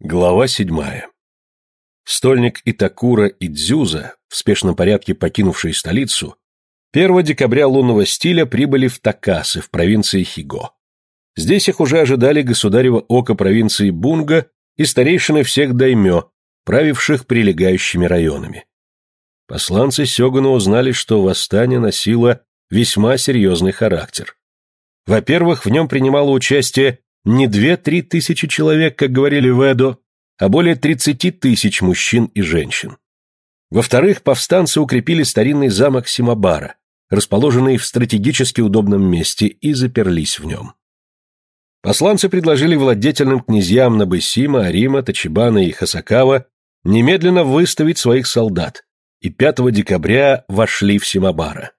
Глава седьмая. Стольник Итакура и Дзюза, в спешном порядке покинувшие столицу, 1 декабря лунного стиля прибыли в Такасы в провинции Хиго. Здесь их уже ожидали государево око провинции Бунга и старейшины всех даймё, правивших прилегающими районами. Посланцы Сёгуна узнали, что восстание носило весьма серьезный характер. Во-первых, в нем принимало участие не две-три тысячи человек, как говорили в Эдо, а более тридцати тысяч мужчин и женщин. Во-вторых, повстанцы укрепили старинный замок Симабара, расположенный в стратегически удобном месте, и заперлись в нем. Посланцы предложили владетельным князьям Набысима, Арима, Тачибана и Хасакава немедленно выставить своих солдат, и 5 декабря вошли в Симабара.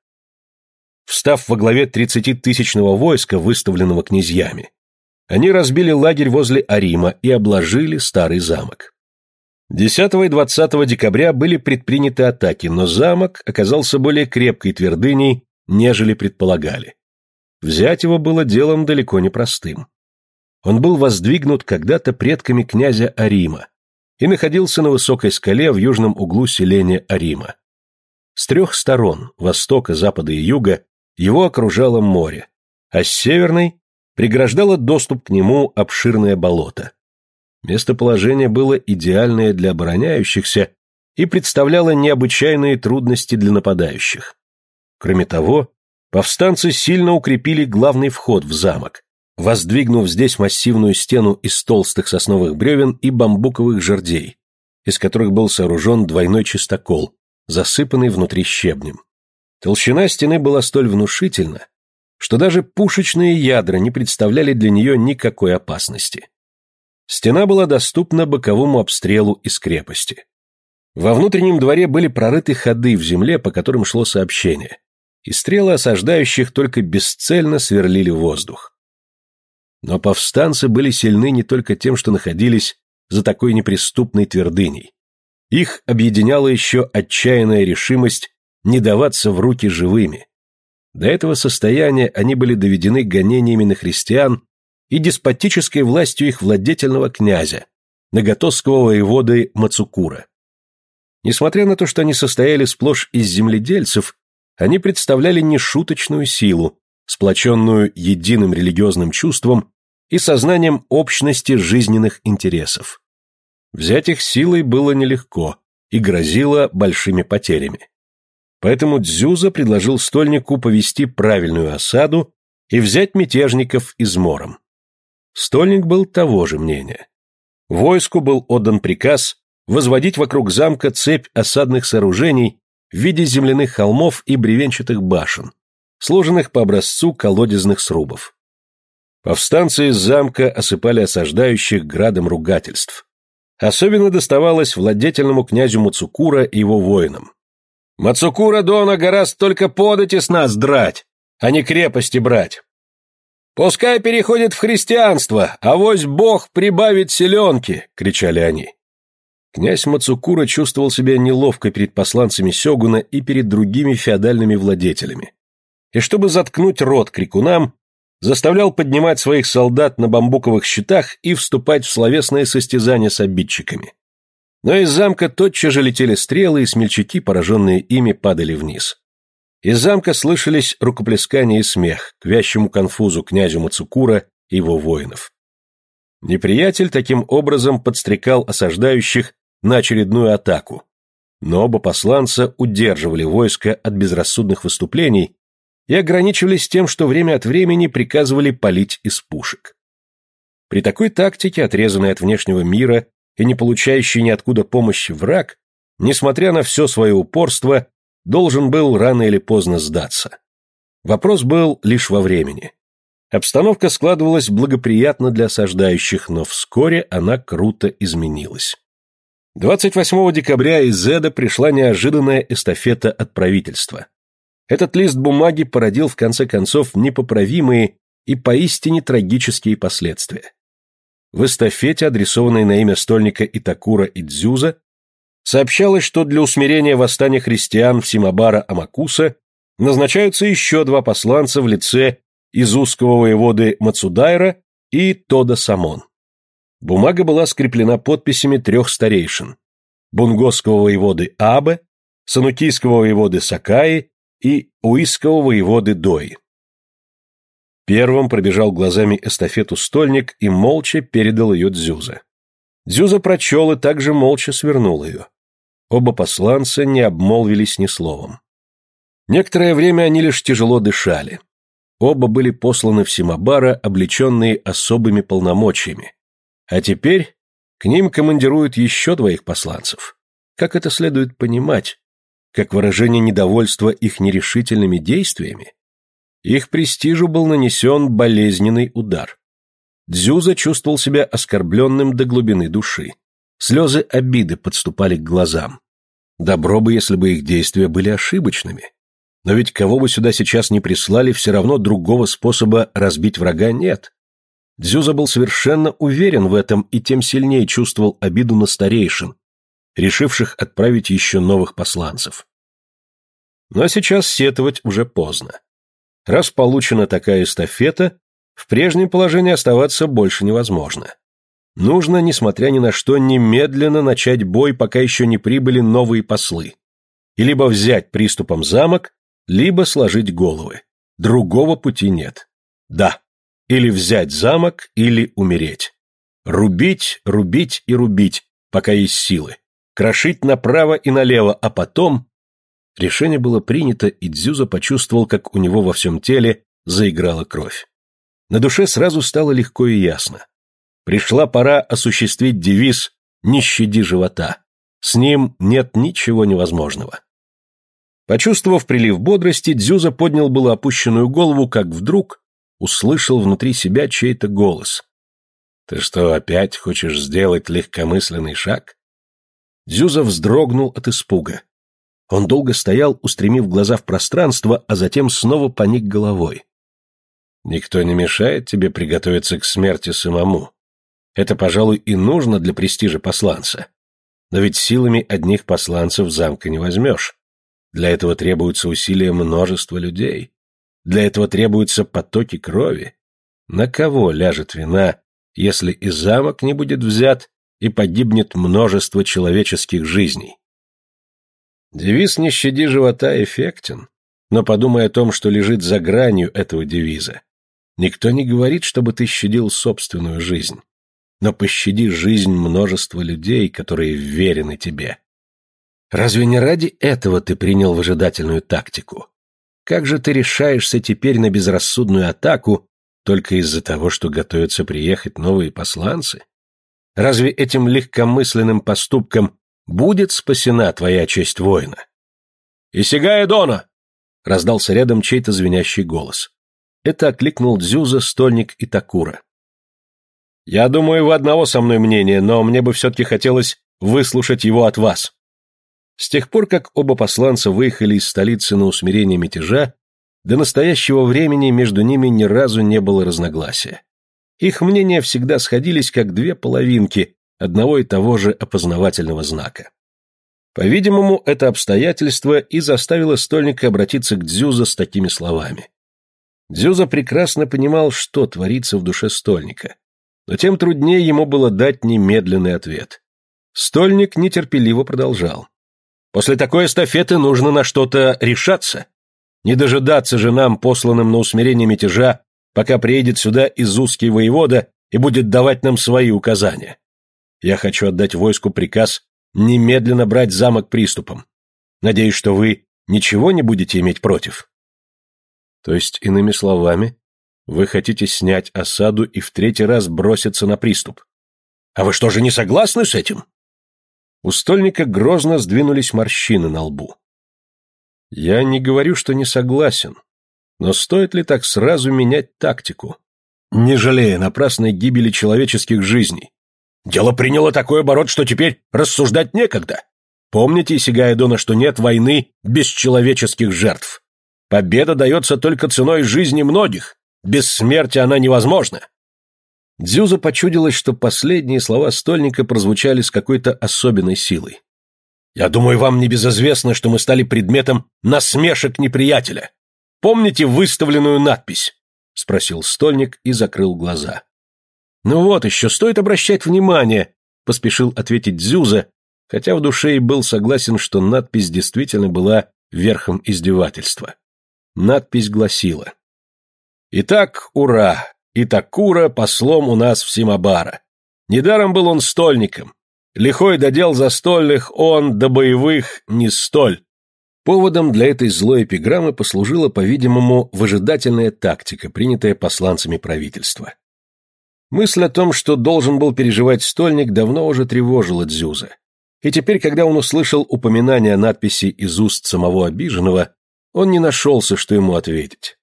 Встав во главе тридцатитысячного войска, выставленного князьями, они разбили лагерь возле Арима и обложили старый замок. 10 и 20 декабря были предприняты атаки, но замок оказался более крепкой твердыней, нежели предполагали. Взять его было делом далеко не простым. Он был воздвигнут когда-то предками князя Арима и находился на высокой скале в южном углу селения Арима. С трех сторон, востока, запада и юга, его окружало море, а с северной преграждало доступ к нему обширное болото. Местоположение было идеальное для обороняющихся и представляло необычайные трудности для нападающих. Кроме того, повстанцы сильно укрепили главный вход в замок, воздвигнув здесь массивную стену из толстых сосновых бревен и бамбуковых жердей, из которых был сооружен двойной чистокол, засыпанный внутри щебнем. Толщина стены была столь внушительна, что даже пушечные ядра не представляли для нее никакой опасности. Стена была доступна боковому обстрелу из крепости. Во внутреннем дворе были прорыты ходы в земле, по которым шло сообщение, и стрелы осаждающих только бесцельно сверлили воздух. Но повстанцы были сильны не только тем, что находились за такой неприступной твердыней. Их объединяла еще отчаянная решимость не даваться в руки живыми, до этого состояния они были доведены гонениями на христиан и деспотической властью их владетельного князя, наготовского воеводы Мацукура. Несмотря на то, что они состояли сплошь из земледельцев, они представляли нешуточную силу, сплоченную единым религиозным чувством и сознанием общности жизненных интересов. Взять их силой было нелегко и грозило большими потерями. Поэтому Дзюза предложил стольнику повести правильную осаду и взять мятежников измором. Стольник был того же мнения. Войску был отдан приказ возводить вокруг замка цепь осадных сооружений в виде земляных холмов и бревенчатых башен, сложенных по образцу колодезных срубов. Повстанцы из замка осыпали осаждающих градом ругательств. Особенно доставалось владетельному князю Муцукура и его воинам. Мацукура Дона гораздо только подати с нас драть, а не крепости брать. Пускай переходит в христианство, а вось Бог прибавит селенки, кричали они. Князь Мацукура чувствовал себя неловко перед посланцами Сёгуна и перед другими феодальными владетелями. И чтобы заткнуть рот крикунам, заставлял поднимать своих солдат на бамбуковых щитах и вступать в словесные состязания с обидчиками. Но из замка тотчас же летели стрелы, и смельчаки, пораженные ими, падали вниз. Из замка слышались рукоплескания и смех к вящему конфузу князю Мацукура и его воинов. Неприятель таким образом подстрекал осаждающих на очередную атаку, но оба посланца удерживали войско от безрассудных выступлений и ограничивались тем, что время от времени приказывали палить из пушек. При такой тактике, отрезанной от внешнего мира и не получающий ниоткуда помощи враг, несмотря на все свое упорство, должен был рано или поздно сдаться. Вопрос был лишь во времени. Обстановка складывалась благоприятно для осаждающих, но вскоре она круто изменилась. 28 декабря из Зеда пришла неожиданная эстафета от правительства. Этот лист бумаги породил в конце концов непоправимые и поистине трагические последствия. В эстафете, адресованной на имя стольника Итакура Идзюза, сообщалось, что для усмирения восстания христиан в Симабара Амакуса назначаются еще два посланца в лице изузского воеводы Мацудайра и Тода Самон. Бумага была скреплена подписями трех старейшин – бунгосского воеводы Абе, санукийского воеводы Сакаи и уисского воеводы Дои. Первым пробежал глазами эстафету стольник и молча передал ее Дзюза. Дзюза прочел и также молча свернул ее. Оба посланца не обмолвились ни словом. Некоторое время они лишь тяжело дышали. Оба были посланы в Симабара, облеченные особыми полномочиями. А теперь к ним командируют еще двоих посланцев. Как это следует понимать? Как выражение недовольства их нерешительными действиями? Их престижу был нанесен болезненный удар. Дзюза чувствовал себя оскорбленным до глубины души. Слезы обиды подступали к глазам. Добро бы, если бы их действия были ошибочными. Но ведь кого бы сюда сейчас не прислали, все равно другого способа разбить врага нет. Дзюза был совершенно уверен в этом и тем сильнее чувствовал обиду на старейшин, решивших отправить еще новых посланцев. Но сейчас сетовать уже поздно. Раз получена такая эстафета, в прежнем положении оставаться больше невозможно. Нужно, несмотря ни на что, немедленно начать бой, пока еще не прибыли новые послы. И либо взять приступом замок, либо сложить головы. Другого пути нет. Да, или взять замок, или умереть. Рубить, рубить и рубить, пока есть силы. Крошить направо и налево, а потом... Решение было принято, и Дзюза почувствовал, как у него во всем теле заиграла кровь. На душе сразу стало легко и ясно. Пришла пора осуществить девиз «Не щади живота». С ним нет ничего невозможного. Почувствовав прилив бодрости, Дзюза поднял было опущенную голову, как вдруг услышал внутри себя чей-то голос. «Ты что, опять хочешь сделать легкомысленный шаг?» Дзюза вздрогнул от испуга. Он долго стоял, устремив глаза в пространство, а затем снова поник головой. «Никто не мешает тебе приготовиться к смерти самому. Это, пожалуй, и нужно для престижа посланца. Но ведь силами одних посланцев замка не возьмешь. Для этого требуются усилия множества людей. Для этого требуются потоки крови. На кого ляжет вина, если и замок не будет взят, и погибнет множество человеческих жизней? Девиз «Не щади живота» эффектен, но подумай о том, что лежит за гранью этого девиза. Никто не говорит, чтобы ты щадил собственную жизнь, но пощади жизнь множества людей, которые верены тебе. Разве не ради этого ты принял выжидательную тактику? Как же ты решаешься теперь на безрассудную атаку только из-за того, что готовятся приехать новые посланцы? Разве этим легкомысленным поступком будет спасена твоя честь воина? «Исигая Дона!» — раздался рядом чей-то звенящий голос. Это окликнул Дзюза, Стольник и Такура. «Я думаю, вы одного со мной мнения, но мне бы все-таки хотелось выслушать его от вас». С тех пор, как оба посланца выехали из столицы на усмирение мятежа, до настоящего времени между ними ни разу не было разногласия. Их мнения всегда сходились как две половинки одного и того же опознавательного знака. По-видимому, это обстоятельство и заставило стольника обратиться к Дзюза с такими словами. Дзюза прекрасно понимал, что творится в душе стольника, но тем труднее ему было дать немедленный ответ. Стольник нетерпеливо продолжал. После такой эстафеты нужно на что-то решаться. Не дожидаться же нам, посланным на усмирение мятежа, пока приедет сюда изузский воевода и будет давать нам свои указания. Я хочу отдать войску приказ немедленно брать замок приступом. Надеюсь, что вы ничего не будете иметь против. То есть, иными словами, вы хотите снять осаду и в третий раз броситься на приступ. А вы что же не согласны с этим? У стольника грозно сдвинулись морщины на лбу. Я не говорю, что не согласен, но стоит ли так сразу менять тактику, не жалея напрасной гибели человеческих жизней? Дело приняло такой оборот, что теперь рассуждать некогда. Помните, Сигая Дона, что нет войны без человеческих жертв. Победа дается только ценой жизни многих. Без смерти она невозможна. Дзюза почудилось, что последние слова стольника прозвучали с какой-то особенной силой. «Я думаю, вам не безызвестно, что мы стали предметом насмешек неприятеля. Помните выставленную надпись?» — спросил стольник и закрыл глаза. Ну вот еще, стоит обращать внимание, поспешил ответить Дзюза, хотя в душе и был согласен, что надпись действительно была верхом издевательства. Надпись гласила «Итак, ура! Итакура послом у нас в Симабара. Недаром был он стольником. Лихой додел застольных он до боевых не столь». Поводом для этой злой эпиграммы послужила, по-видимому, выжидательная тактика, принятая посланцами правительства. Мысль о том, что должен был переживать стольник, давно уже тревожила Дзюза. И теперь, когда он услышал упоминание надписи из уст самого обиженного, он не нашелся, что ему ответить.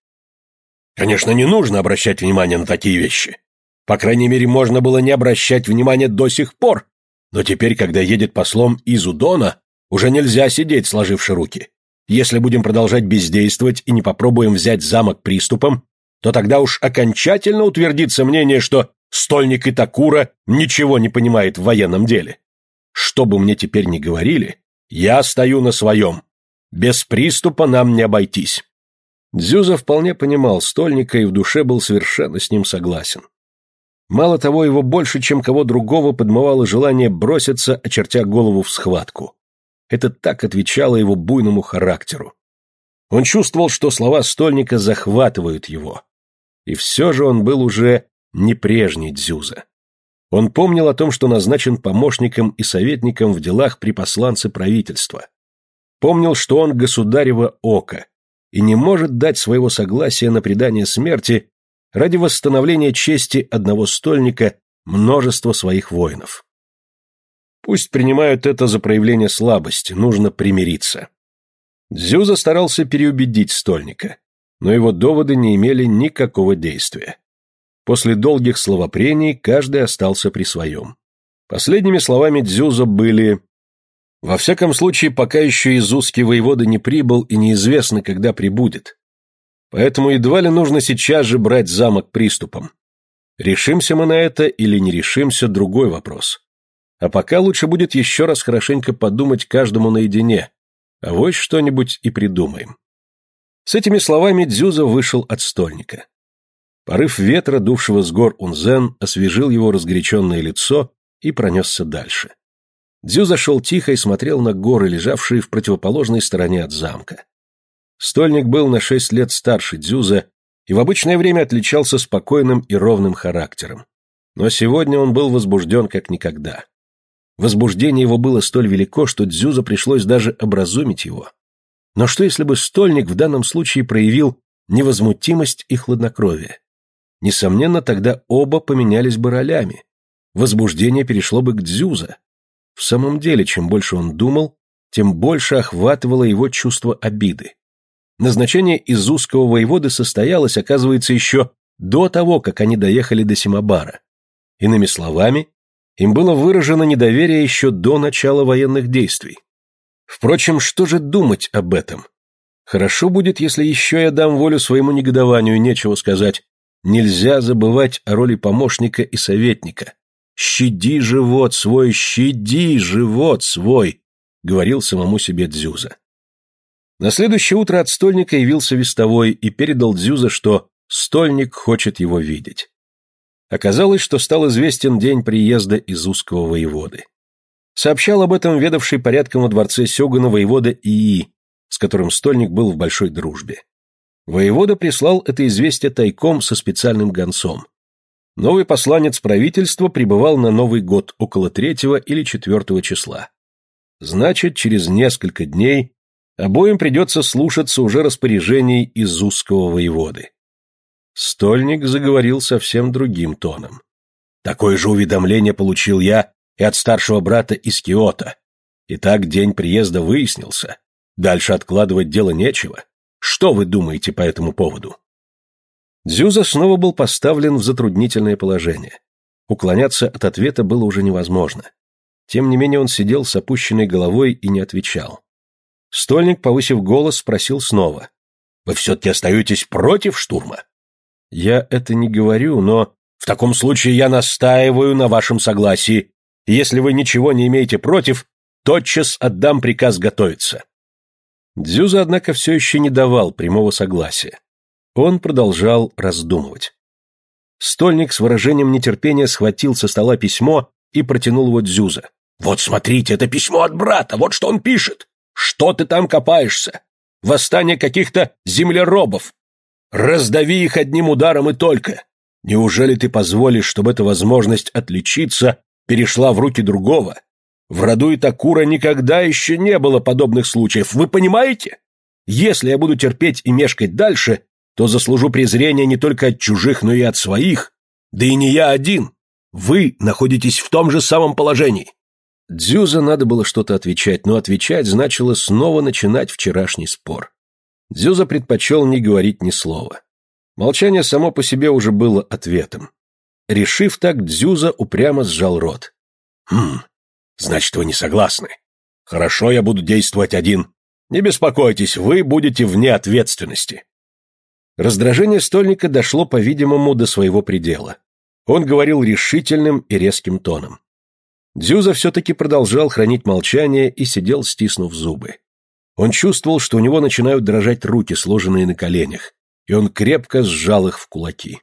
Конечно, не нужно обращать внимание на такие вещи. По крайней мере, можно было не обращать внимания до сих пор. Но теперь, когда едет послом из Удона, уже нельзя сидеть, сложивши руки. Если будем продолжать бездействовать и не попробуем взять замок приступом, то тогда уж окончательно утвердится мнение, что стольник Итакура ничего не понимает в военном деле. Что бы мне теперь ни говорили, я стою на своем. Без приступа нам не обойтись. Дзюза вполне понимал стольника и в душе был совершенно с ним согласен. Мало того, его больше, чем кого другого, подмывало желание броситься, очертя голову в схватку. Это так отвечало его буйному характеру. Он чувствовал, что слова стольника захватывают его. И все же он был уже не прежний Дзюза. Он помнил о том, что назначен помощником и советником в делах при посланце правительства. Помнил, что он государево око и не может дать своего согласия на предание смерти ради восстановления чести одного стольника множества своих воинов. Пусть принимают это за проявление слабости, нужно примириться. Дзюза старался переубедить стольника, но его доводы не имели никакого действия. После долгих словопрений каждый остался при своем. Последними словами Дзюза были «Во всяком случае, пока еще изузский воевода не прибыл и неизвестно, когда прибудет. Поэтому едва ли нужно сейчас же брать замок приступом. Решимся мы на это или не решимся – другой вопрос. А пока лучше будет еще раз хорошенько подумать каждому наедине, а вот что-нибудь и придумаем». С этими словами Дзюза вышел от стольника. Порыв ветра, дувшего с гор Унзен, освежил его разгоряченное лицо и пронесся дальше. Дзю зашел тихо и смотрел на горы, лежавшие в противоположной стороне от замка. Стольник был на шесть лет старше Дзюза и в обычное время отличался спокойным и ровным характером. Но сегодня он был возбужден как никогда. Возбуждение его было столь велико, что Дзюза пришлось даже образумить его. Но что если бы стольник в данном случае проявил невозмутимость и хладнокровие? Несомненно, тогда оба поменялись бы ролями. Возбуждение перешло бы к Дзюза. В самом деле, чем больше он думал, тем больше охватывало его чувство обиды. Назначение из узкого воеводы состоялось, оказывается, еще до того, как они доехали до Симабара. Иными словами, им было выражено недоверие еще до начала военных действий. Впрочем, что же думать об этом? Хорошо будет, если еще я дам волю своему негодованию, нечего сказать. Нельзя забывать о роли помощника и советника. «Щади живот свой, щади живот свой», — говорил самому себе Дзюза. На следующее утро от стольника явился вестовой и передал Дзюза, что стольник хочет его видеть. Оказалось, что стал известен день приезда из узкого воеводы. Сообщал об этом ведавший порядком во дворце Сёгуна воевода Ии, с которым стольник был в большой дружбе. Воевода прислал это известие тайком со специальным гонцом. Новый посланец правительства прибывал на Новый год около третьего или четвертого числа. Значит, через несколько дней обоим придется слушаться уже распоряжений из узкого воеводы. Стольник заговорил совсем другим тоном. Такое же уведомление получил я и от старшего брата из Киота. Итак, день приезда выяснился. Дальше откладывать дело нечего. Что вы думаете по этому поводу? Дзюза снова был поставлен в затруднительное положение. Уклоняться от ответа было уже невозможно. Тем не менее он сидел с опущенной головой и не отвечал. Стольник, повысив голос, спросил снова. «Вы все-таки остаетесь против штурма?» «Я это не говорю, но...» «В таком случае я настаиваю на вашем согласии. Если вы ничего не имеете против, тотчас отдам приказ готовиться». Дзюза, однако, все еще не давал прямого согласия. Он продолжал раздумывать. Стольник с выражением нетерпения схватил со стола письмо и протянул его Дзюза. «Вот смотрите, это письмо от брата, вот что он пишет! Что ты там копаешься? Восстание каких-то землеробов! Раздави их одним ударом и только! Неужели ты позволишь, чтобы эта возможность отличиться перешла в руки другого? В роду Итакура никогда еще не было подобных случаев, вы понимаете? Если я буду терпеть и мешкать дальше, то заслужу презрения не только от чужих, но и от своих. Да и не я один. Вы находитесь в том же самом положении. Дзюза надо было что-то отвечать, но отвечать значило снова начинать вчерашний спор. Дзюза предпочел не говорить ни слова. Молчание само по себе уже было ответом. Решив так, Дзюза упрямо сжал рот. «Хм, значит, вы не согласны. Хорошо, я буду действовать один. Не беспокойтесь, вы будете вне ответственности». Раздражение стольника дошло, по-видимому, до своего предела. Он говорил решительным и резким тоном. Дзюза все-таки продолжал хранить молчание и сидел, стиснув зубы. Он чувствовал, что у него начинают дрожать руки, сложенные на коленях, и он крепко сжал их в кулаки.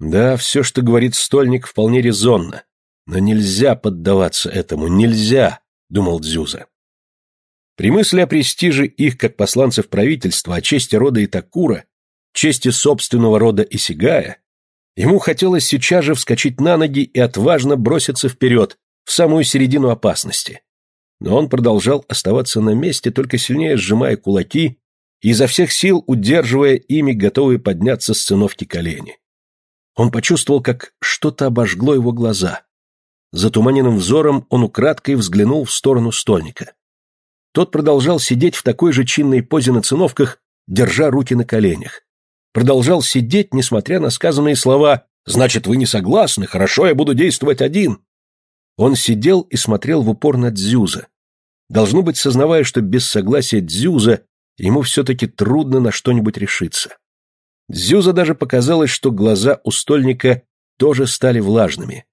Да, все, что говорит стольник, вполне резонно, но нельзя поддаваться этому, нельзя, думал Дзюза. При мысли о престиже их как посланцев правительства, о чести рода Итакура, чести собственного рода Исигая, ему хотелось сейчас же вскочить на ноги и отважно броситься вперед, в самую середину опасности. Но он продолжал оставаться на месте, только сильнее сжимая кулаки и изо всех сил удерживая ими готовые подняться с циновки колени. Он почувствовал, как что-то обожгло его глаза. Затуманенным взором он украдкой взглянул в сторону стольника. Тот продолжал сидеть в такой же чинной позе на циновках, держа руки на коленях продолжал сидеть, несмотря на сказанные слова «Значит, вы не согласны? Хорошо, я буду действовать один». Он сидел и смотрел в упор на Дзюза. Должно быть, сознавая, что без согласия Дзюза ему все-таки трудно на что-нибудь решиться. Дзюза даже показалось, что глаза у стольника тоже стали влажными.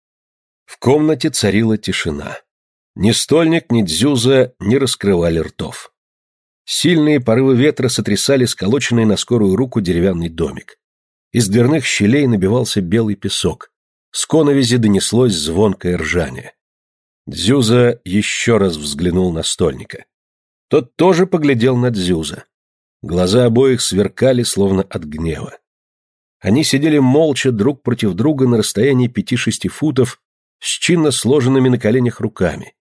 В комнате царила тишина. Ни стольник, ни Дзюза не раскрывали ртов. Сильные порывы ветра сотрясали сколоченный на скорую руку деревянный домик. Из дверных щелей набивался белый песок. С коновизи донеслось звонкое ржание. Дзюза еще раз взглянул на стольника. Тот тоже поглядел на Дзюза. Глаза обоих сверкали, словно от гнева. Они сидели молча друг против друга на расстоянии пяти-шести футов с чинно сложенными на коленях руками.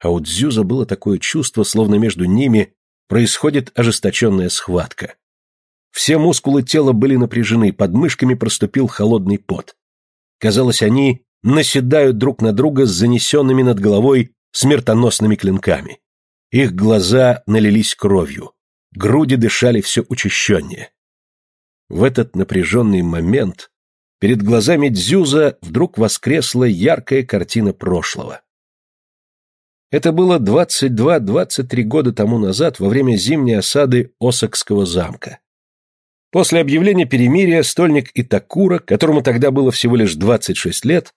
А у Дзюза было такое чувство, словно между ними происходит ожесточенная схватка. Все мускулы тела были напряжены, под мышками проступил холодный пот. Казалось, они наседают друг на друга с занесенными над головой смертоносными клинками. Их глаза налились кровью, груди дышали все учащеннее. В этот напряженный момент перед глазами Дзюза вдруг воскресла яркая картина прошлого. Это было 22-23 года тому назад, во время зимней осады Осакского замка. После объявления перемирия стольник Итакура, которому тогда было всего лишь 26 лет,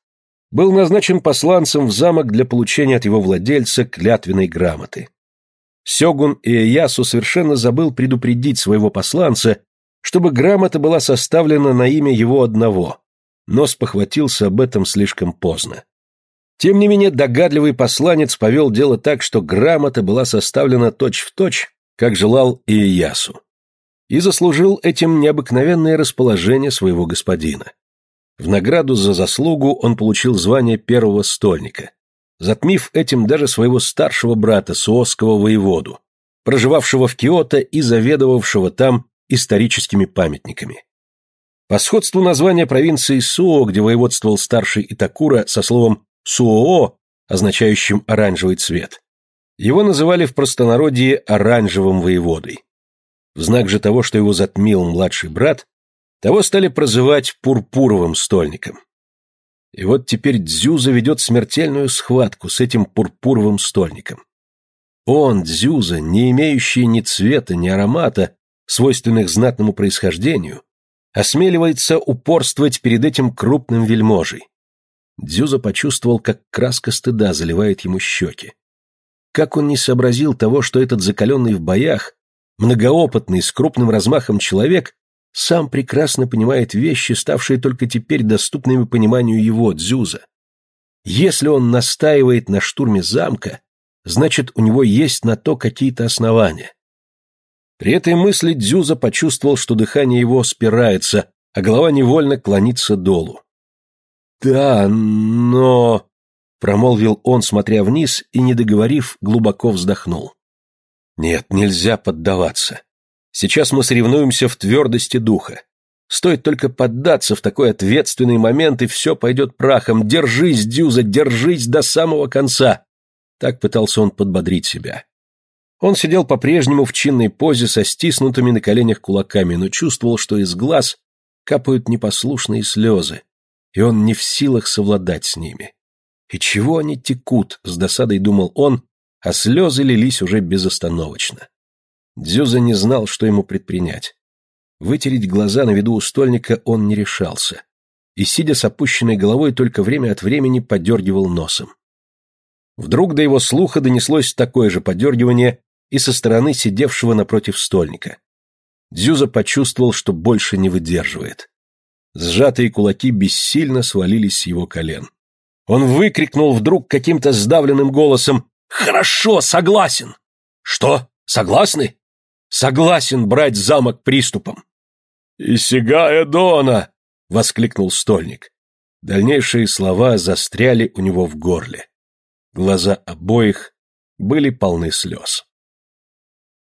был назначен посланцем в замок для получения от его владельца клятвенной грамоты. Сёгун Иэясу совершенно забыл предупредить своего посланца, чтобы грамота была составлена на имя его одного, но спохватился об этом слишком поздно. Тем не менее, догадливый посланец повел дело так, что грамота была составлена точь-в-точь, точь, как желал Иясу, и заслужил этим необыкновенное расположение своего господина. В награду за заслугу он получил звание первого стольника, затмив этим даже своего старшего брата, суосского воеводу, проживавшего в Киото и заведовавшего там историческими памятниками. По сходству названия провинции Суо, где воеводствовал старший Итакура со словом суоо, означающим оранжевый цвет. Его называли в простонародье оранжевым воеводой. В знак же того, что его затмил младший брат, того стали прозывать пурпуровым стольником. И вот теперь Дзю заведет смертельную схватку с этим пурпуровым стольником. Он, Дзюза, не имеющий ни цвета, ни аромата, свойственных знатному происхождению, осмеливается упорствовать перед этим крупным вельможей, Дзюза почувствовал, как краска стыда заливает ему щеки. Как он не сообразил того, что этот закаленный в боях, многоопытный, с крупным размахом человек сам прекрасно понимает вещи, ставшие только теперь доступными пониманию его, Дзюза. Если он настаивает на штурме замка, значит, у него есть на то какие-то основания. При этой мысли Дзюза почувствовал, что дыхание его спирается, а голова невольно клонится долу. «Да, но...» — промолвил он, смотря вниз, и, не договорив, глубоко вздохнул. «Нет, нельзя поддаваться. Сейчас мы соревнуемся в твердости духа. Стоит только поддаться в такой ответственный момент, и все пойдет прахом. Держись, Дюза, держись до самого конца!» Так пытался он подбодрить себя. Он сидел по-прежнему в чинной позе со стиснутыми на коленях кулаками, но чувствовал, что из глаз капают непослушные слезы, и он не в силах совладать с ними. И чего они текут, с досадой думал он, а слезы лились уже безостановочно. Дзюза не знал, что ему предпринять. Вытереть глаза на виду у стольника он не решался, и, сидя с опущенной головой, только время от времени подергивал носом. Вдруг до его слуха донеслось такое же подергивание и со стороны сидевшего напротив стольника. Дзюза почувствовал, что больше не выдерживает. Сжатые кулаки бессильно свалились с его колен. Он выкрикнул вдруг каким-то сдавленным голосом «Хорошо, согласен!» «Что? Согласны?» «Согласен брать замок приступом!» «Исигая Дона!» — воскликнул стольник. Дальнейшие слова застряли у него в горле. Глаза обоих были полны слез.